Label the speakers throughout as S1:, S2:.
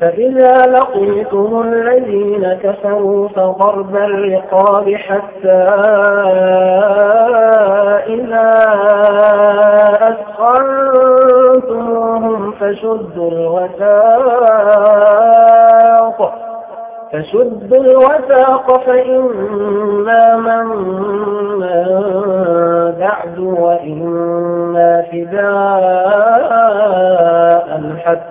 S1: فإذا لقيتم الذين كفروا فضرب الرقاب حتى إذا أسخنتموهم فشدوا الوثاق فشدوا الوثاق فإما من بعد وإما فداء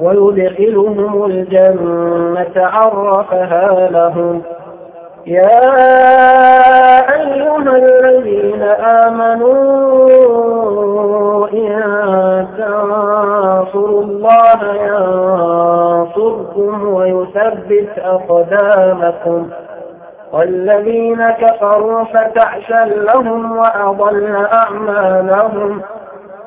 S1: ويدخلهم الجنة عرفها لهم يا أيها الذين آمنوا إن تنصروا الله ينصركم ويثبت أقدامكم والذين كفروا فتعشى لهم وأضل أعمالهم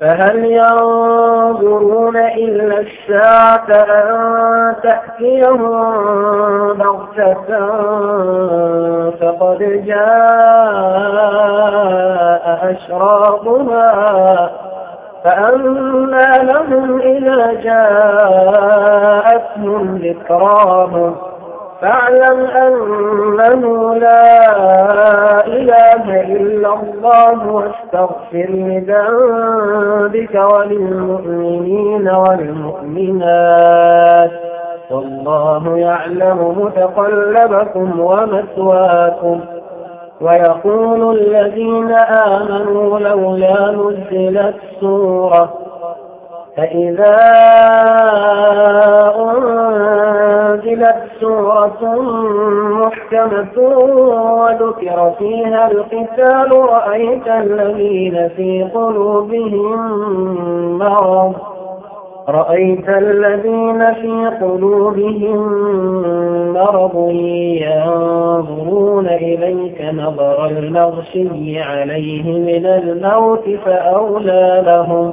S1: فهل ينظرون إلا الساعة أن تأتيهم بغتة فقد جاء أشراطها فأما لهم إذا جاءتهم ذكراهم فاعلم أنه لا الله واستغفر لذنبك وللمؤمنين والمؤمنات والله يعلم متقلبكم ومثواكم ويقول الذين آمنوا لولا نزلت سورة فإذا أنزلت نزلت سورة محكمة وذكر فيها القتال رأيت الذين في قلوبهم مرض رأيت الذين في قلوبهم مرض ينظرون إليك نظر المغشي عليه من الموت فأولى لهم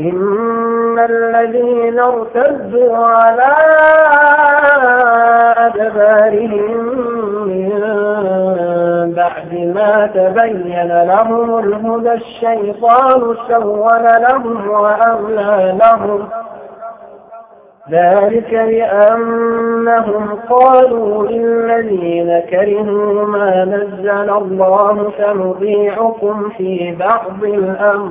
S1: إن الذين ارتدوا على أدبارهم من بعد ما تبين لهم الهدى الشيطان سول لهم وأولى لهم ذلك لأنهم قالوا للذين كرهوا ما نزل الله سنضيعكم في بعض الأمر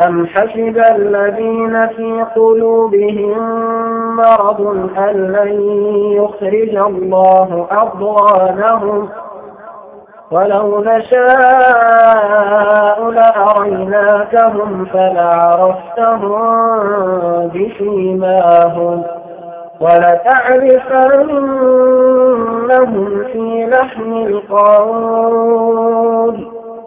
S1: أم حسب الذين في قلوبهم مرض أن لن يخرج الله أضوانهم ولو نشاء لأريناكهم فلعرفتهم بسيماهم ولتعرفنهم في لحم القول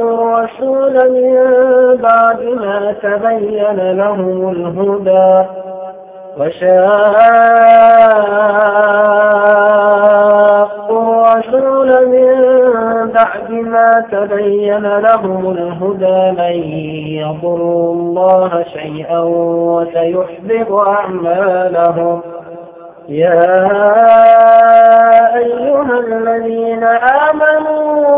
S1: الرسول من بعد ما تبين لهم الهدى وشاقوا الرسول من بعد ما تبين لهم الهدى من يضروا الله شيئا وسيحبط أعمالهم يا أيها الذين آمنوا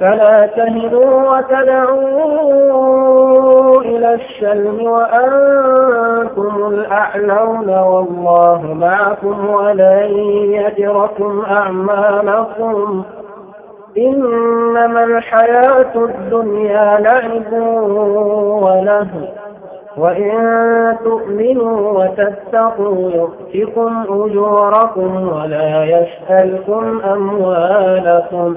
S1: فلا تهنوا وتدعوا إلى الشلم وأنتم الأعلون والله معكم ولن يجركم أعمالكم إنما الحياة الدنيا لعب ولهو وإن تؤمنوا وتتقوا يؤتكم أجوركم ولا يسألكم أموالكم